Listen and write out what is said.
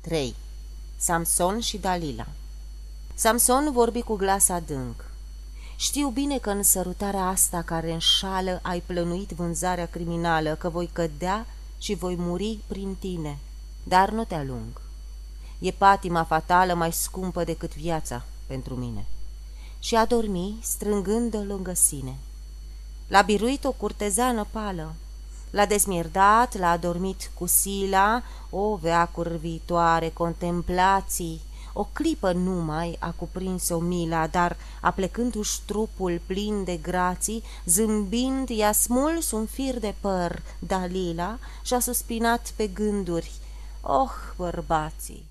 3. Samson și Dalila Samson vorbi cu glas adânc. Știu bine că în sărutarea asta care înșală ai plănuit vânzarea criminală, că voi cădea și voi muri prin tine, dar nu te alung. E patima fatală mai scumpă decât viața pentru mine. Și a dormi strângând lângă sine. L-a biruit o curtezană pală, L-a desmierdat, l-a adormit cu sila, o veacuri viitoare, contemplații, o clipă numai a cuprins-o mila, dar, aplecându-și trupul plin de grații, zâmbind, i-a smuls un fir de păr, Dalila, și-a suspinat pe gânduri, Oh, bărbații!